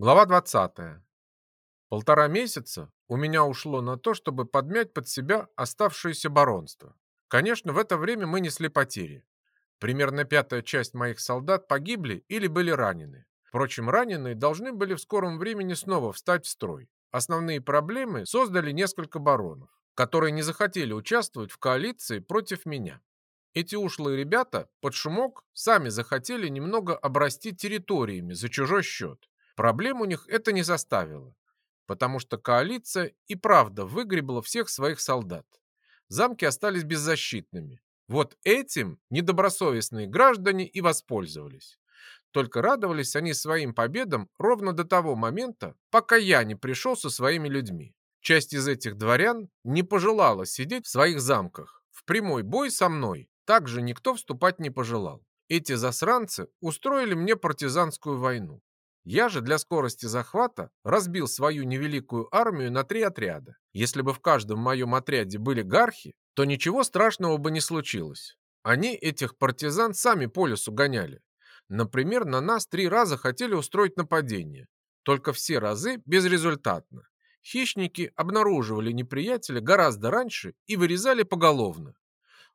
Глава 20. Полтора месяца у меня ушло на то, чтобы подмять под себя оставшееся баронство. Конечно, в это время мы несли потери. Примерно пятая часть моих солдат погибли или были ранены. Впрочем, раненые должны были в скором времени снова встать в строй. Основные проблемы создали несколько баронов, которые не захотели участвовать в коалиции против меня. Эти ушлые ребята под шумок сами захотели немного обрасти территориями за чужой счет Проблем у них это не заставило, потому что коалиция и правда выгребла всех своих солдат. Замки остались беззащитными. Вот этим недобросовестные граждане и воспользовались. Только радовались они своим победам ровно до того момента, пока я не пришел со своими людьми. Часть из этих дворян не пожелала сидеть в своих замках. В прямой бой со мной также никто вступать не пожелал. Эти засранцы устроили мне партизанскую войну. Я же для скорости захвата разбил свою невеликую армию на три отряда. Если бы в каждом моем отряде были гархи, то ничего страшного бы не случилось. Они этих партизан сами по лесу гоняли. Например, на нас три раза хотели устроить нападение. Только все разы безрезультатно. Хищники обнаруживали неприятеля гораздо раньше и вырезали поголовно.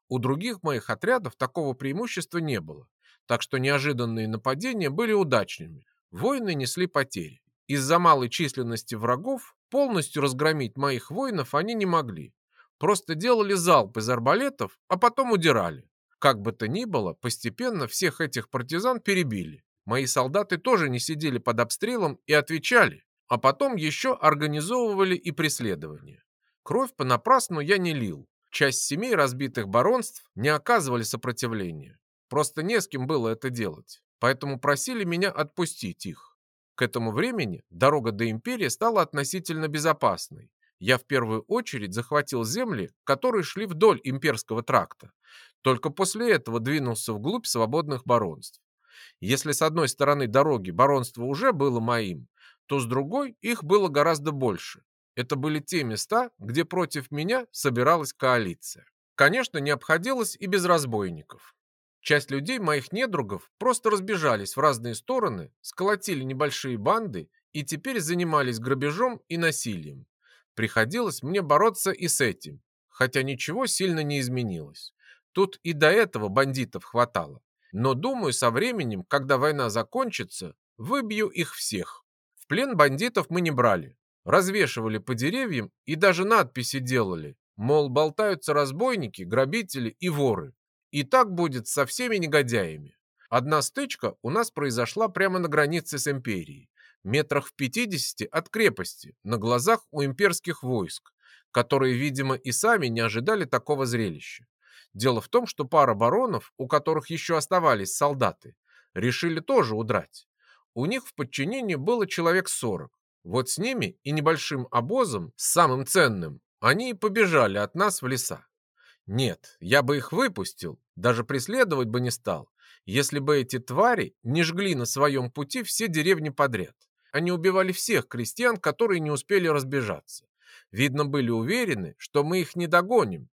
У других моих отрядов такого преимущества не было, так что неожиданные нападения были удачными. Воины несли потери. Из-за малой численности врагов полностью разгромить моих воинов они не могли. Просто делали залп из арбалетов, а потом удирали. Как бы то ни было, постепенно всех этих партизан перебили. Мои солдаты тоже не сидели под обстрелом и отвечали, а потом еще организовывали и преследование. Кровь понапрасну я не лил. Часть семей разбитых баронств не оказывали сопротивления. Просто не с кем было это делать поэтому просили меня отпустить их. К этому времени дорога до империи стала относительно безопасной. Я в первую очередь захватил земли, которые шли вдоль имперского тракта. Только после этого двинулся вглубь свободных баронств. Если с одной стороны дороги баронство уже было моим, то с другой их было гораздо больше. Это были те места, где против меня собиралась коалиция. Конечно, не обходилось и без разбойников. Часть людей, моих недругов, просто разбежались в разные стороны, сколотили небольшие банды и теперь занимались грабежом и насилием. Приходилось мне бороться и с этим, хотя ничего сильно не изменилось. Тут и до этого бандитов хватало. Но думаю, со временем, когда война закончится, выбью их всех. В плен бандитов мы не брали. Развешивали по деревьям и даже надписи делали, мол, болтаются разбойники, грабители и воры. И так будет со всеми негодяями. Одна стычка у нас произошла прямо на границе с империей, метрах в 50 от крепости, на глазах у имперских войск, которые, видимо, и сами не ожидали такого зрелища. Дело в том, что пара баронов, у которых еще оставались солдаты, решили тоже удрать. У них в подчинении было человек 40. Вот с ними и небольшим обозом, самым ценным, они и побежали от нас в леса. Нет, я бы их выпустил, даже преследовать бы не стал, если бы эти твари не жгли на своем пути все деревни подряд. Они убивали всех крестьян, которые не успели разбежаться. Видно, были уверены, что мы их не догоним.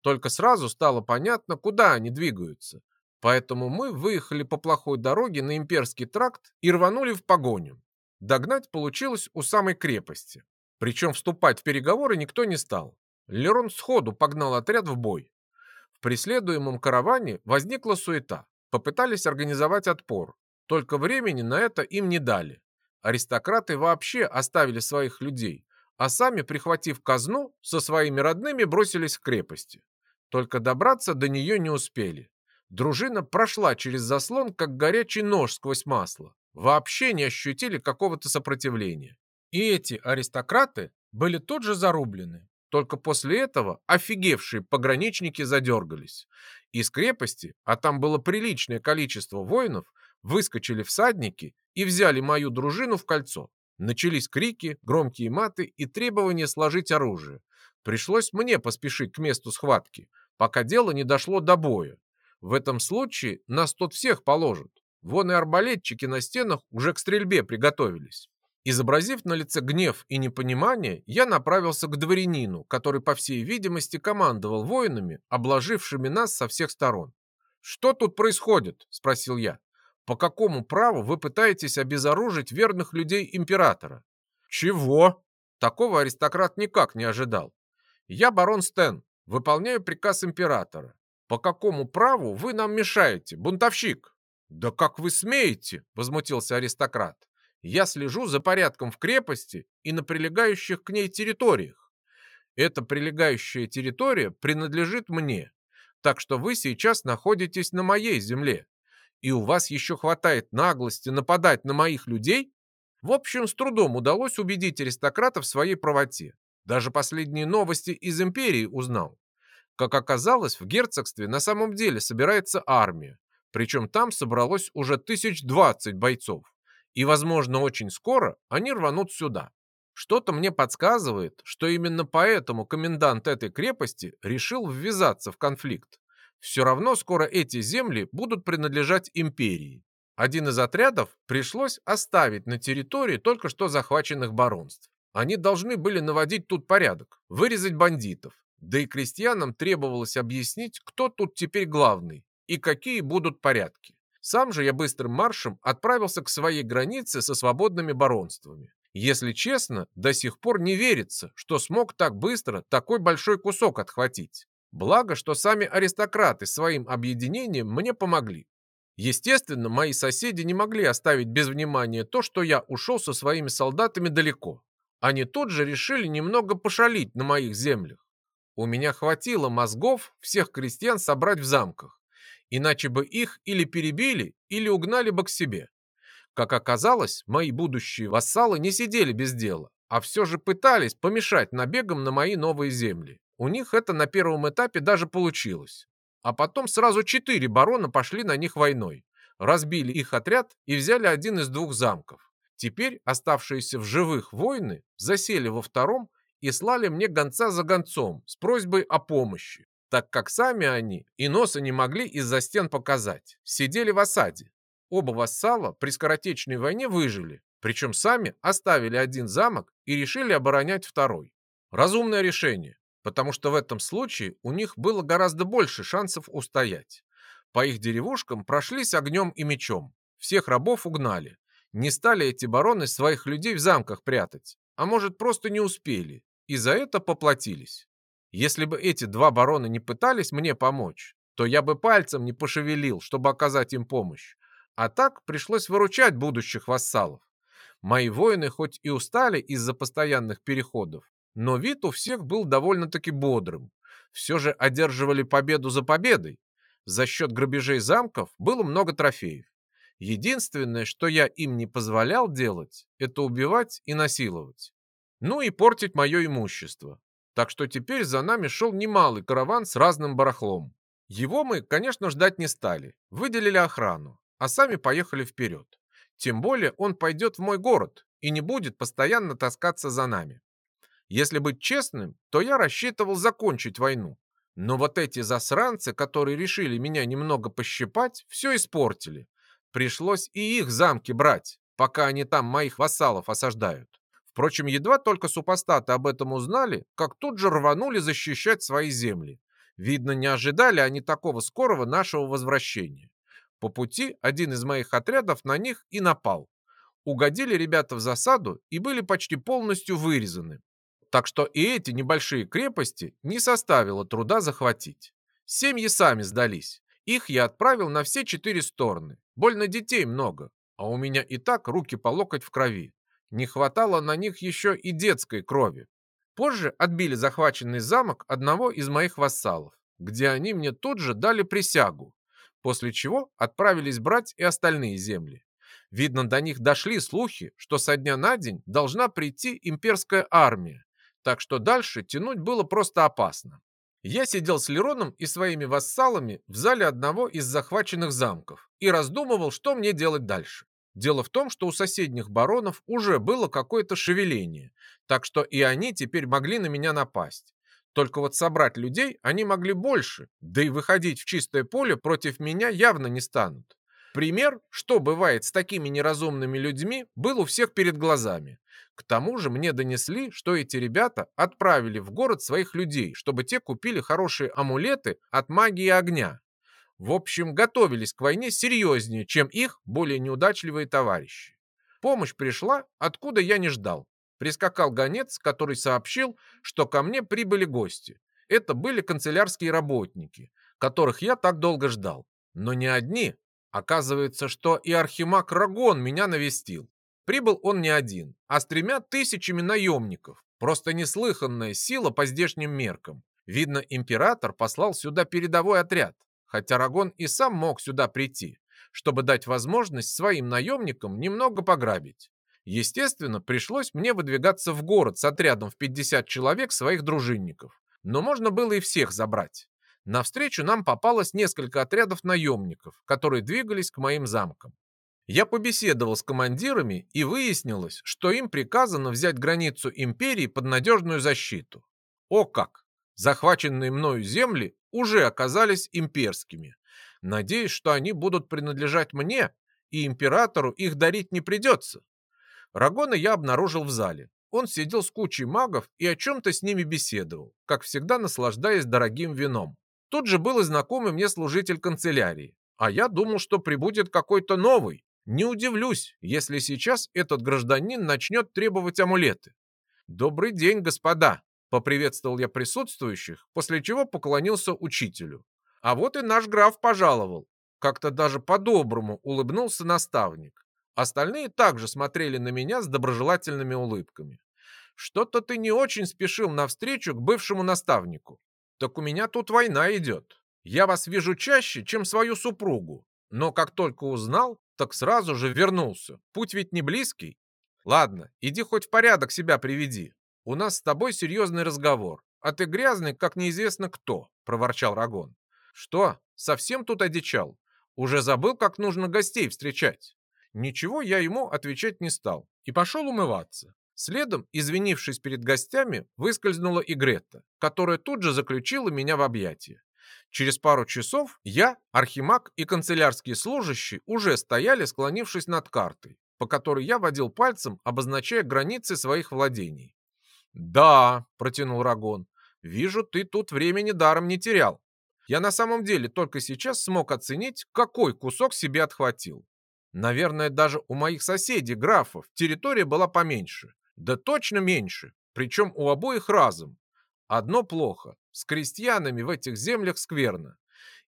Только сразу стало понятно, куда они двигаются. Поэтому мы выехали по плохой дороге на имперский тракт и рванули в погоню. Догнать получилось у самой крепости. Причем вступать в переговоры никто не стал. Лерон сходу погнал отряд в бой. В преследуемом караване возникла суета. Попытались организовать отпор. Только времени на это им не дали. Аристократы вообще оставили своих людей, а сами, прихватив казну, со своими родными бросились в крепости. Только добраться до нее не успели. Дружина прошла через заслон, как горячий нож сквозь масло. Вообще не ощутили какого-то сопротивления. И эти аристократы были тут же зарублены. Только после этого офигевшие пограничники задергались. Из крепости, а там было приличное количество воинов, выскочили всадники и взяли мою дружину в кольцо. Начались крики, громкие маты и требования сложить оружие. Пришлось мне поспешить к месту схватки, пока дело не дошло до боя. В этом случае нас тут всех положат. Вон и арбалетчики на стенах уже к стрельбе приготовились. Изобразив на лице гнев и непонимание, я направился к дворянину, который, по всей видимости, командовал воинами, обложившими нас со всех сторон. «Что тут происходит?» – спросил я. По какому праву вы пытаетесь обезоружить верных людей императора? Чего? Такого аристократ никак не ожидал. Я барон Стен, выполняю приказ императора. По какому праву вы нам мешаете, бунтовщик? Да как вы смеете, возмутился аристократ. Я слежу за порядком в крепости и на прилегающих к ней территориях. Эта прилегающая территория принадлежит мне, так что вы сейчас находитесь на моей земле. И у вас еще хватает наглости нападать на моих людей? В общем, с трудом удалось убедить аристократа в своей правоте. Даже последние новости из империи узнал. Как оказалось, в герцогстве на самом деле собирается армия. Причем там собралось уже тысяч двадцать бойцов. И, возможно, очень скоро они рванут сюда. Что-то мне подсказывает, что именно поэтому комендант этой крепости решил ввязаться в конфликт. Все равно скоро эти земли будут принадлежать империи. Один из отрядов пришлось оставить на территории только что захваченных баронств. Они должны были наводить тут порядок, вырезать бандитов. Да и крестьянам требовалось объяснить, кто тут теперь главный и какие будут порядки. Сам же я быстрым маршем отправился к своей границе со свободными баронствами. Если честно, до сих пор не верится, что смог так быстро такой большой кусок отхватить. Благо, что сами аристократы своим объединением мне помогли. Естественно, мои соседи не могли оставить без внимания то, что я ушел со своими солдатами далеко. Они тут же решили немного пошалить на моих землях. У меня хватило мозгов всех крестьян собрать в замках, иначе бы их или перебили, или угнали бы к себе. Как оказалось, мои будущие вассалы не сидели без дела, а все же пытались помешать набегам на мои новые земли. У них это на первом этапе даже получилось. А потом сразу четыре барона пошли на них войной, разбили их отряд и взяли один из двух замков. Теперь оставшиеся в живых воины засели во втором и слали мне гонца за гонцом с просьбой о помощи, так как сами они и носа не могли из-за стен показать, сидели в осаде. Оба вассала при скоротечной войне выжили, причем сами оставили один замок и решили оборонять второй. Разумное решение, потому что в этом случае у них было гораздо больше шансов устоять. По их деревушкам прошлись огнем и мечом, всех рабов угнали. Не стали эти бароны своих людей в замках прятать, а может просто не успели, и за это поплатились. Если бы эти два барона не пытались мне помочь, то я бы пальцем не пошевелил, чтобы оказать им помощь. А так пришлось выручать будущих вассалов. Мои воины хоть и устали из-за постоянных переходов, но вид у всех был довольно-таки бодрым. Все же одерживали победу за победой. За счет грабежей замков было много трофеев. Единственное, что я им не позволял делать, это убивать и насиловать. Ну и портить мое имущество. Так что теперь за нами шел немалый караван с разным барахлом. Его мы, конечно, ждать не стали. Выделили охрану а сами поехали вперед. Тем более он пойдет в мой город и не будет постоянно таскаться за нами. Если быть честным, то я рассчитывал закончить войну. Но вот эти засранцы, которые решили меня немного пощипать, все испортили. Пришлось и их замки брать, пока они там моих вассалов осаждают. Впрочем, едва только супостаты об этом узнали, как тут же рванули защищать свои земли. Видно, не ожидали они такого скорого нашего возвращения. По пути один из моих отрядов на них и напал. Угодили ребята в засаду и были почти полностью вырезаны. Так что и эти небольшие крепости не составило труда захватить. Семьи сами сдались. Их я отправил на все четыре стороны. Больно детей много, а у меня и так руки по локоть в крови. Не хватало на них еще и детской крови. Позже отбили захваченный замок одного из моих вассалов, где они мне тут же дали присягу после чего отправились брать и остальные земли. Видно, до них дошли слухи, что со дня на день должна прийти имперская армия, так что дальше тянуть было просто опасно. Я сидел с Лероном и своими вассалами в зале одного из захваченных замков и раздумывал, что мне делать дальше. Дело в том, что у соседних баронов уже было какое-то шевеление, так что и они теперь могли на меня напасть. Только вот собрать людей они могли больше, да и выходить в чистое поле против меня явно не станут. Пример, что бывает с такими неразумными людьми, был у всех перед глазами. К тому же мне донесли, что эти ребята отправили в город своих людей, чтобы те купили хорошие амулеты от магии огня. В общем, готовились к войне серьезнее, чем их более неудачливые товарищи. Помощь пришла, откуда я не ждал. Прискакал гонец, который сообщил, что ко мне прибыли гости. Это были канцелярские работники, которых я так долго ждал. Но не одни. Оказывается, что и архимаг Рагон меня навестил. Прибыл он не один, а с тремя тысячами наемников. Просто неслыханная сила по здешним меркам. Видно, император послал сюда передовой отряд, хотя Рагон и сам мог сюда прийти, чтобы дать возможность своим наемникам немного пограбить. Естественно, пришлось мне выдвигаться в город с отрядом в 50 человек своих дружинников, но можно было и всех забрать. Навстречу нам попалось несколько отрядов наемников, которые двигались к моим замкам. Я побеседовал с командирами, и выяснилось, что им приказано взять границу империи под надежную защиту. О как! Захваченные мною земли уже оказались имперскими. Надеюсь, что они будут принадлежать мне, и императору их дарить не придется. Рагона я обнаружил в зале. Он сидел с кучей магов и о чем-то с ними беседовал, как всегда наслаждаясь дорогим вином. Тут же был и знакомый мне служитель канцелярии, а я думал, что прибудет какой-то новый. Не удивлюсь, если сейчас этот гражданин начнет требовать амулеты. «Добрый день, господа!» — поприветствовал я присутствующих, после чего поклонился учителю. «А вот и наш граф пожаловал». Как-то даже по-доброму улыбнулся наставник. Остальные также смотрели на меня с доброжелательными улыбками. «Что-то ты не очень спешил навстречу к бывшему наставнику. Так у меня тут война идет. Я вас вижу чаще, чем свою супругу. Но как только узнал, так сразу же вернулся. Путь ведь не близкий. Ладно, иди хоть в порядок себя приведи. У нас с тобой серьезный разговор. А ты грязный, как неизвестно кто», — проворчал Рагон. «Что, совсем тут одичал? Уже забыл, как нужно гостей встречать?» Ничего я ему отвечать не стал и пошел умываться. Следом, извинившись перед гостями, выскользнула и Гретта, которая тут же заключила меня в объятия. Через пару часов я, архимаг и канцелярские служащие уже стояли, склонившись над картой, по которой я водил пальцем, обозначая границы своих владений. «Да», — протянул Рагон, — «вижу, ты тут времени даром не терял. Я на самом деле только сейчас смог оценить, какой кусок себе отхватил. Наверное, даже у моих соседей, графов, территория была поменьше. Да точно меньше, причем у обоих разом. Одно плохо, с крестьянами в этих землях скверно.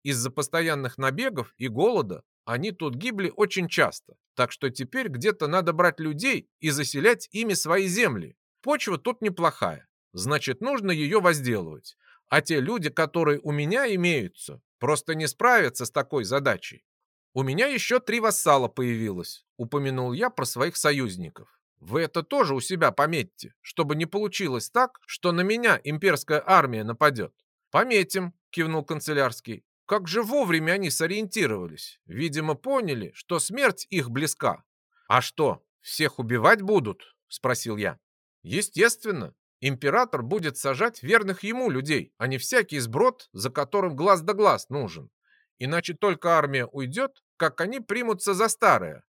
Из-за постоянных набегов и голода они тут гибли очень часто, так что теперь где-то надо брать людей и заселять ими свои земли. Почва тут неплохая, значит, нужно ее возделывать. А те люди, которые у меня имеются, просто не справятся с такой задачей. «У меня еще три вассала появилось», — упомянул я про своих союзников. «Вы это тоже у себя пометьте, чтобы не получилось так, что на меня имперская армия нападет». «Пометим», — кивнул канцелярский. «Как же вовремя они сориентировались. Видимо, поняли, что смерть их близка». «А что, всех убивать будут?» — спросил я. «Естественно. Император будет сажать верных ему людей, а не всякий сброд, за которым глаз да глаз нужен. Иначе только армия уйдет, как они примутся за старое.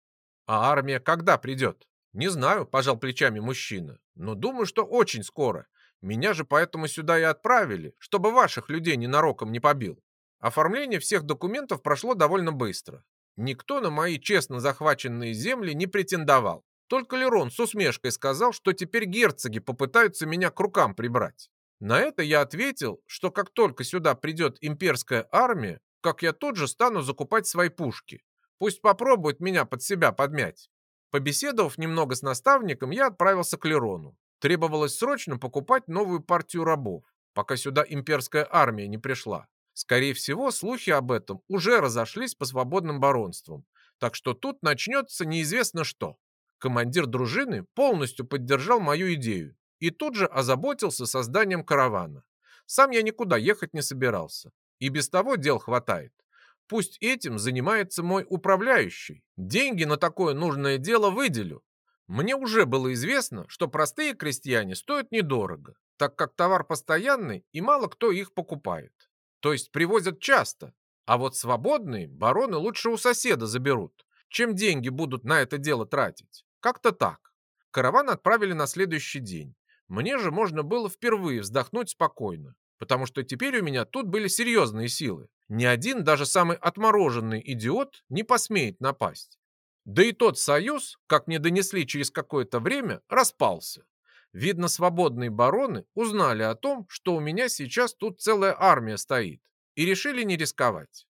А армия когда придет? Не знаю, пожал плечами мужчина, но думаю, что очень скоро. Меня же поэтому сюда и отправили, чтобы ваших людей ненароком не побил. Оформление всех документов прошло довольно быстро. Никто на мои честно захваченные земли не претендовал. Только Лерон с усмешкой сказал, что теперь герцоги попытаются меня к рукам прибрать. На это я ответил, что как только сюда придет имперская армия, как я тут же стану закупать свои пушки. Пусть попробует меня под себя подмять. Побеседовав немного с наставником, я отправился к Лерону. Требовалось срочно покупать новую партию рабов, пока сюда имперская армия не пришла. Скорее всего, слухи об этом уже разошлись по свободным баронствам, так что тут начнется неизвестно что. Командир дружины полностью поддержал мою идею и тут же озаботился созданием каравана. Сам я никуда ехать не собирался. И без того дел хватает. Пусть этим занимается мой управляющий. Деньги на такое нужное дело выделю. Мне уже было известно, что простые крестьяне стоят недорого, так как товар постоянный и мало кто их покупает. То есть привозят часто, а вот свободные бароны лучше у соседа заберут, чем деньги будут на это дело тратить. Как-то так. Караван отправили на следующий день. Мне же можно было впервые вздохнуть спокойно потому что теперь у меня тут были серьезные силы. Ни один, даже самый отмороженный идиот не посмеет напасть. Да и тот союз, как мне донесли через какое-то время, распался. Видно, свободные бароны узнали о том, что у меня сейчас тут целая армия стоит, и решили не рисковать.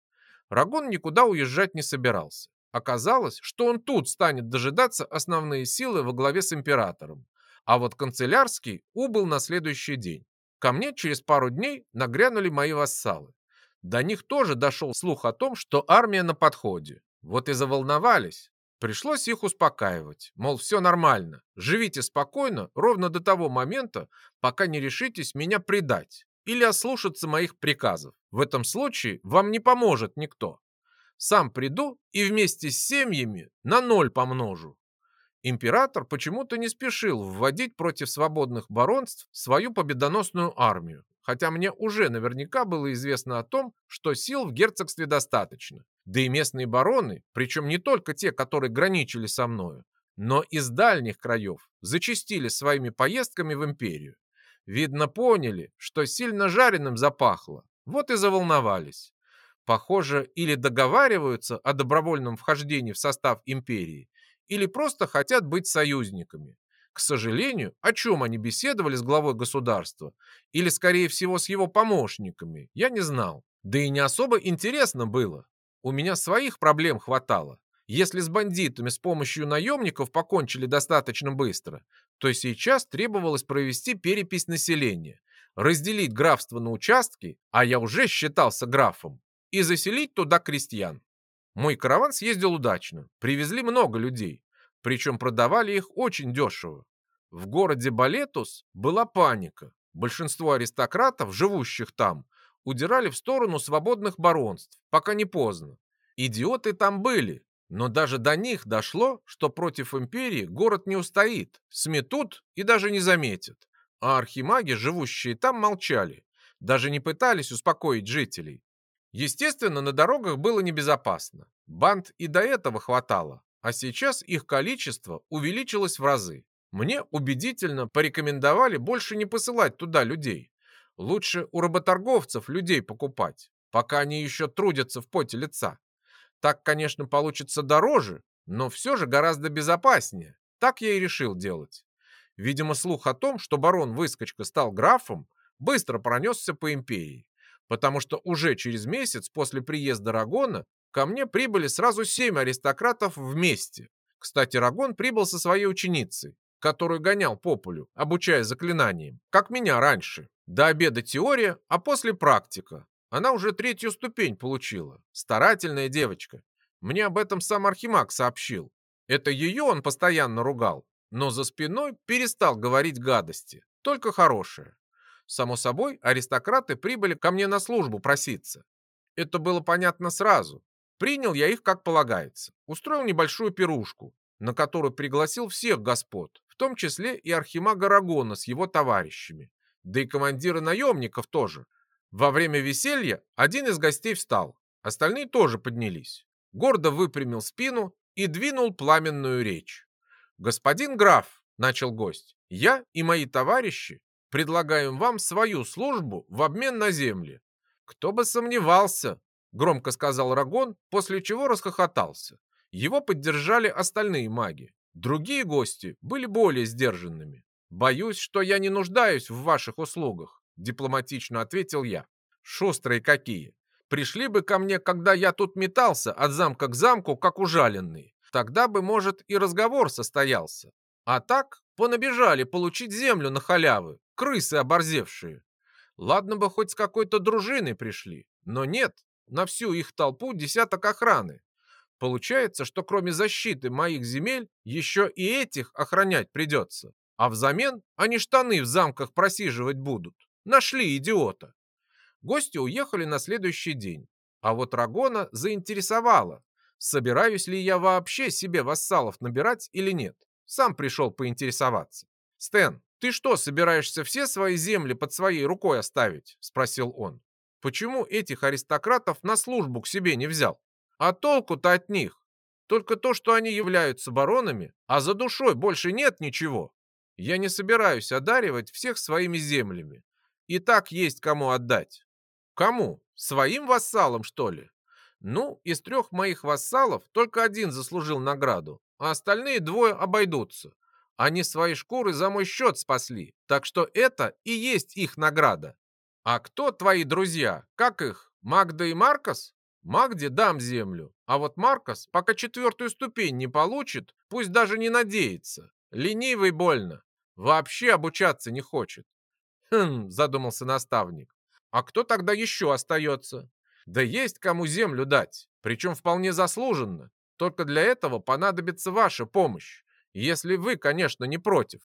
Рагон никуда уезжать не собирался. Оказалось, что он тут станет дожидаться основные силы во главе с императором. А вот канцелярский убыл на следующий день. Ко мне через пару дней нагрянули мои вассалы. До них тоже дошел слух о том, что армия на подходе. Вот и заволновались. Пришлось их успокаивать, мол, все нормально, живите спокойно ровно до того момента, пока не решитесь меня предать или ослушаться моих приказов. В этом случае вам не поможет никто. Сам приду и вместе с семьями на ноль помножу. Император почему-то не спешил вводить против свободных баронств свою победоносную армию, хотя мне уже наверняка было известно о том, что сил в герцогстве достаточно. Да и местные бароны, причем не только те, которые граничили со мною, но из дальних краев, зачастили своими поездками в империю. Видно, поняли, что сильно жареным запахло, вот и заволновались. Похоже, или договариваются о добровольном вхождении в состав империи, или просто хотят быть союзниками. К сожалению, о чем они беседовали с главой государства, или, скорее всего, с его помощниками, я не знал. Да и не особо интересно было. У меня своих проблем хватало. Если с бандитами с помощью наемников покончили достаточно быстро, то сейчас требовалось провести перепись населения, разделить графство на участки, а я уже считался графом, и заселить туда крестьян. Мой караван съездил удачно, привезли много людей, причем продавали их очень дешево. В городе Балетус была паника. Большинство аристократов, живущих там, удирали в сторону свободных баронств, пока не поздно. Идиоты там были, но даже до них дошло, что против империи город не устоит, сметут и даже не заметят. А архимаги, живущие там, молчали, даже не пытались успокоить жителей. Естественно, на дорогах было небезопасно. Банд и до этого хватало, а сейчас их количество увеличилось в разы. Мне убедительно порекомендовали больше не посылать туда людей. Лучше у работорговцев людей покупать, пока они еще трудятся в поте лица. Так, конечно, получится дороже, но все же гораздо безопаснее. Так я и решил делать. Видимо, слух о том, что барон-выскочка стал графом, быстро пронесся по империи, потому что уже через месяц после приезда Рагона ко мне прибыли сразу семь аристократов вместе. Кстати, Рагон прибыл со своей ученицей, которую гонял по полю, обучая заклинаниям, как меня раньше. До обеда теория, а после практика. Она уже третью ступень получила. Старательная девочка. Мне об этом сам Архимаг сообщил. Это ее он постоянно ругал, но за спиной перестал говорить гадости, только хорошее. Само собой, аристократы прибыли ко мне на службу проситься. Это было понятно сразу, Принял я их как полагается. Устроил небольшую пирушку, на которую пригласил всех господ, в том числе и архимага Рагона с его товарищами, да и командира наемников тоже. Во время веселья один из гостей встал, остальные тоже поднялись. Гордо выпрямил спину и двинул пламенную речь. «Господин граф», — начал гость, — «я и мои товарищи предлагаем вам свою службу в обмен на земли. Кто бы сомневался, громко сказал Рагон, после чего расхохотался. Его поддержали остальные маги. Другие гости были более сдержанными. «Боюсь, что я не нуждаюсь в ваших услугах», — дипломатично ответил я. «Шустрые какие! Пришли бы ко мне, когда я тут метался от замка к замку, как ужаленный. Тогда бы, может, и разговор состоялся. А так понабежали получить землю на халявы, крысы оборзевшие. Ладно бы хоть с какой-то дружиной пришли, но нет, на всю их толпу десяток охраны. Получается, что кроме защиты моих земель, еще и этих охранять придется. А взамен они штаны в замках просиживать будут. Нашли идиота. Гости уехали на следующий день. А вот Рагона заинтересовало, собираюсь ли я вообще себе вассалов набирать или нет. Сам пришел поинтересоваться. «Стэн, ты что, собираешься все свои земли под своей рукой оставить?» – спросил он. Почему этих аристократов на службу к себе не взял? А толку-то от них? Только то, что они являются баронами, а за душой больше нет ничего. Я не собираюсь одаривать всех своими землями. И так есть кому отдать. Кому? Своим вассалам, что ли? Ну, из трех моих вассалов только один заслужил награду, а остальные двое обойдутся. Они свои шкуры за мой счет спасли, так что это и есть их награда. А кто твои друзья? Как их? Магда и Маркос? Магде дам землю, а вот Маркос, пока четвертую ступень не получит, пусть даже не надеется. Ленивый больно. Вообще обучаться не хочет. Хм, задумался наставник. А кто тогда еще остается? Да есть кому землю дать, причем вполне заслуженно. Только для этого понадобится ваша помощь, если вы, конечно, не против.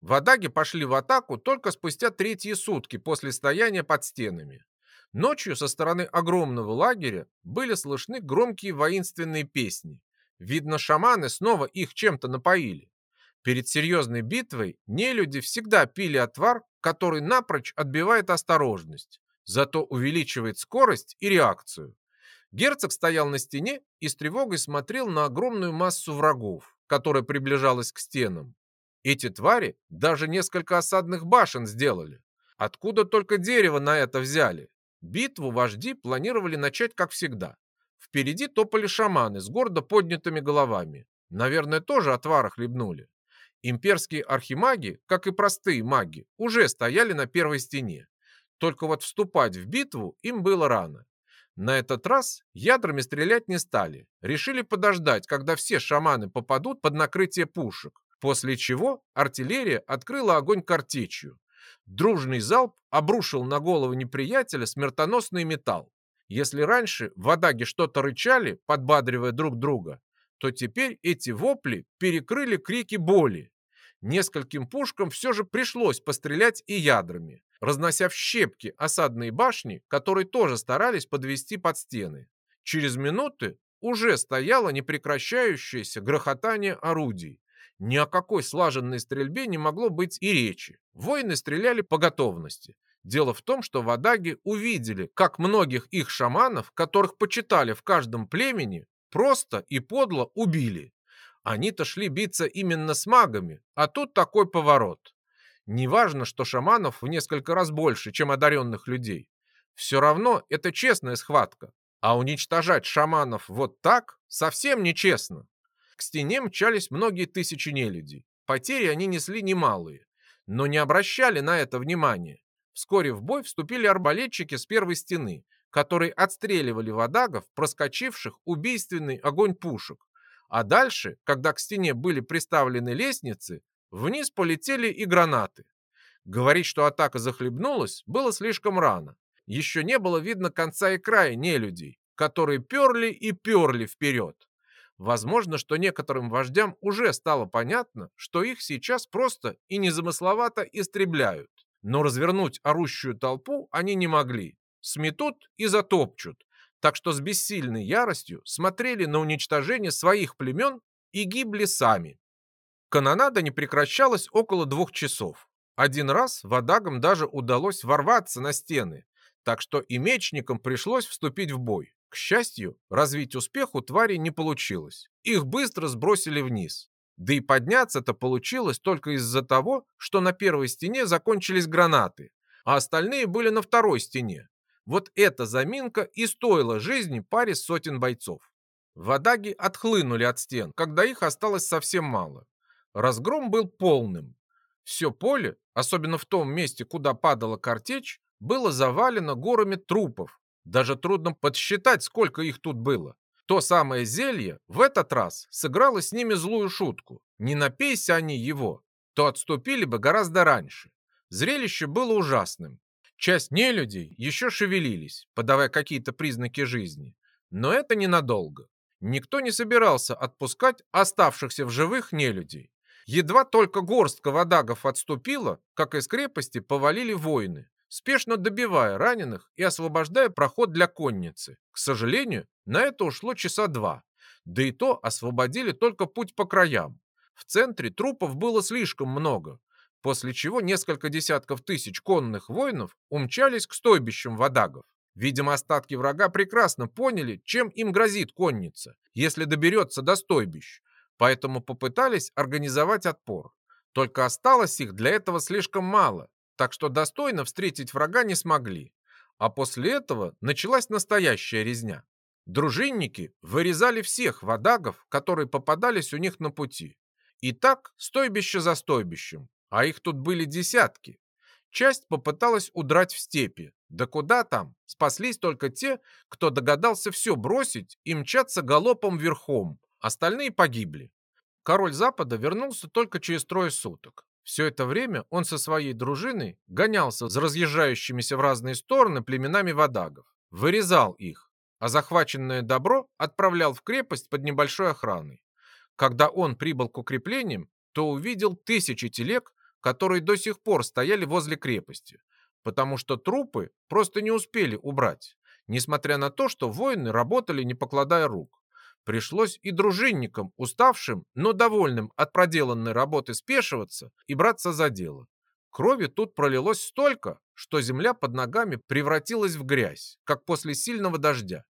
Водаги пошли в атаку только спустя третьи сутки после стояния под стенами. Ночью со стороны огромного лагеря были слышны громкие воинственные песни. Видно, шаманы снова их чем-то напоили. Перед серьезной битвой нелюди всегда пили отвар, который напрочь отбивает осторожность зато увеличивает скорость и реакцию. Герцог стоял на стене и с тревогой смотрел на огромную массу врагов, которая приближалась к стенам. Эти твари даже несколько осадных башен сделали. Откуда только дерево на это взяли? Битву вожди планировали начать как всегда. Впереди топали шаманы с гордо поднятыми головами. Наверное, тоже отвара хлебнули. Имперские архимаги, как и простые маги, уже стояли на первой стене. Только вот вступать в битву им было рано. На этот раз ядрами стрелять не стали. Решили подождать, когда все шаманы попадут под накрытие пушек, после чего артиллерия открыла огонь картечью. Дружный залп обрушил на голову неприятеля смертоносный металл. Если раньше в Адаге что-то рычали, подбадривая друг друга, то теперь эти вопли перекрыли крики боли. Нескольким пушкам все же пришлось пострелять и ядрами разнося в щепки осадные башни, которые тоже старались подвести под стены. Через минуты уже стояло непрекращающееся грохотание орудий. Ни о какой слаженной стрельбе не могло быть и речи. Воины стреляли по готовности. Дело в том, что в Адаге увидели, как многих их шаманов, которых почитали в каждом племени, просто и подло убили. Они-то шли биться именно с магами, а тут такой поворот. Неважно, что шаманов в несколько раз больше, чем одаренных людей. Все равно это честная схватка. А уничтожать шаманов вот так совсем нечестно. К стене мчались многие тысячи нелюдей. Потери они несли немалые, но не обращали на это внимания. Вскоре в бой вступили арбалетчики с первой стены, которые отстреливали водагов, проскочивших убийственный огонь пушек. А дальше, когда к стене были приставлены лестницы, Вниз полетели и гранаты. Говорить, что атака захлебнулась, было слишком рано. Еще не было видно конца и края нелюдей, которые перли и перли вперед. Возможно, что некоторым вождям уже стало понятно, что их сейчас просто и незамысловато истребляют. Но развернуть орущую толпу они не могли. Сметут и затопчут. Так что с бессильной яростью смотрели на уничтожение своих племен и гибли сами. Канонада не прекращалась около двух часов. Один раз водагам даже удалось ворваться на стены, так что и мечникам пришлось вступить в бой. К счастью, развить успех у твари не получилось. Их быстро сбросили вниз. Да и подняться-то получилось только из-за того, что на первой стене закончились гранаты, а остальные были на второй стене. Вот эта заминка и стоила жизни паре сотен бойцов. Водаги отхлынули от стен, когда их осталось совсем мало. Разгром был полным. Все поле, особенно в том месте, куда падала картечь, было завалено горами трупов. Даже трудно подсчитать, сколько их тут было. То самое зелье в этот раз сыграло с ними злую шутку. Не напейся они его, то отступили бы гораздо раньше. Зрелище было ужасным. Часть нелюдей еще шевелились, подавая какие-то признаки жизни. Но это ненадолго. Никто не собирался отпускать оставшихся в живых нелюдей. Едва только горстка водагов отступила, как из крепости повалили воины, спешно добивая раненых и освобождая проход для конницы. К сожалению, на это ушло часа два, да и то освободили только путь по краям. В центре трупов было слишком много, после чего несколько десятков тысяч конных воинов умчались к стойбищам водагов. Видимо, остатки врага прекрасно поняли, чем им грозит конница, если доберется до стойбищ, поэтому попытались организовать отпор. Только осталось их для этого слишком мало, так что достойно встретить врага не смогли. А после этого началась настоящая резня. Дружинники вырезали всех водагов, которые попадались у них на пути. И так стойбище за стойбищем, а их тут были десятки. Часть попыталась удрать в степи. Да куда там? Спаслись только те, кто догадался все бросить и мчаться галопом верхом. Остальные погибли. Король Запада вернулся только через трое суток. Все это время он со своей дружиной гонялся за разъезжающимися в разные стороны племенами водагов, вырезал их, а захваченное добро отправлял в крепость под небольшой охраной. Когда он прибыл к укреплениям, то увидел тысячи телег, которые до сих пор стояли возле крепости, потому что трупы просто не успели убрать, несмотря на то, что воины работали не покладая рук. Пришлось и дружинникам, уставшим, но довольным от проделанной работы спешиваться и браться за дело. Крови тут пролилось столько, что земля под ногами превратилась в грязь, как после сильного дождя.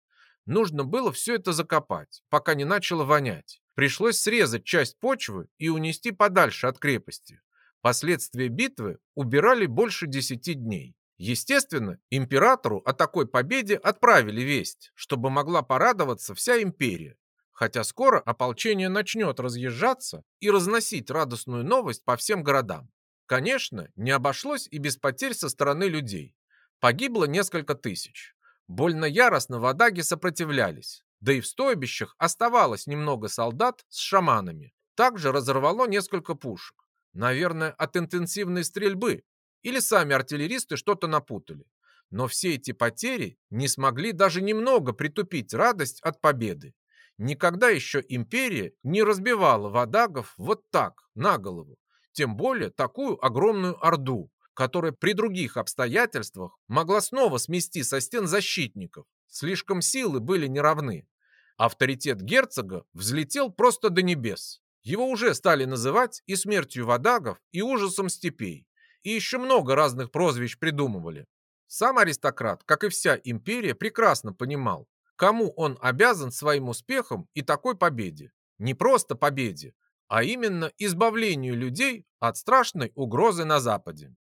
Нужно было все это закопать, пока не начало вонять. Пришлось срезать часть почвы и унести подальше от крепости. Последствия битвы убирали больше десяти дней. Естественно, императору о такой победе отправили весть, чтобы могла порадоваться вся империя. Хотя скоро ополчение начнет разъезжаться и разносить радостную новость по всем городам. Конечно, не обошлось и без потерь со стороны людей. Погибло несколько тысяч. Больно яростно в Адаге сопротивлялись. Да и в стойбищах оставалось немного солдат с шаманами. Также разорвало несколько пушек. Наверное, от интенсивной стрельбы. Или сами артиллеристы что-то напутали. Но все эти потери не смогли даже немного притупить радость от победы. Никогда еще империя не разбивала водагов вот так, на голову. Тем более такую огромную орду, которая при других обстоятельствах могла снова смести со стен защитников. Слишком силы были неравны. Авторитет герцога взлетел просто до небес. Его уже стали называть и смертью водагов, и ужасом степей. И еще много разных прозвищ придумывали. Сам аристократ, как и вся империя, прекрасно понимал, кому он обязан своим успехом и такой победе. Не просто победе, а именно избавлению людей от страшной угрозы на Западе.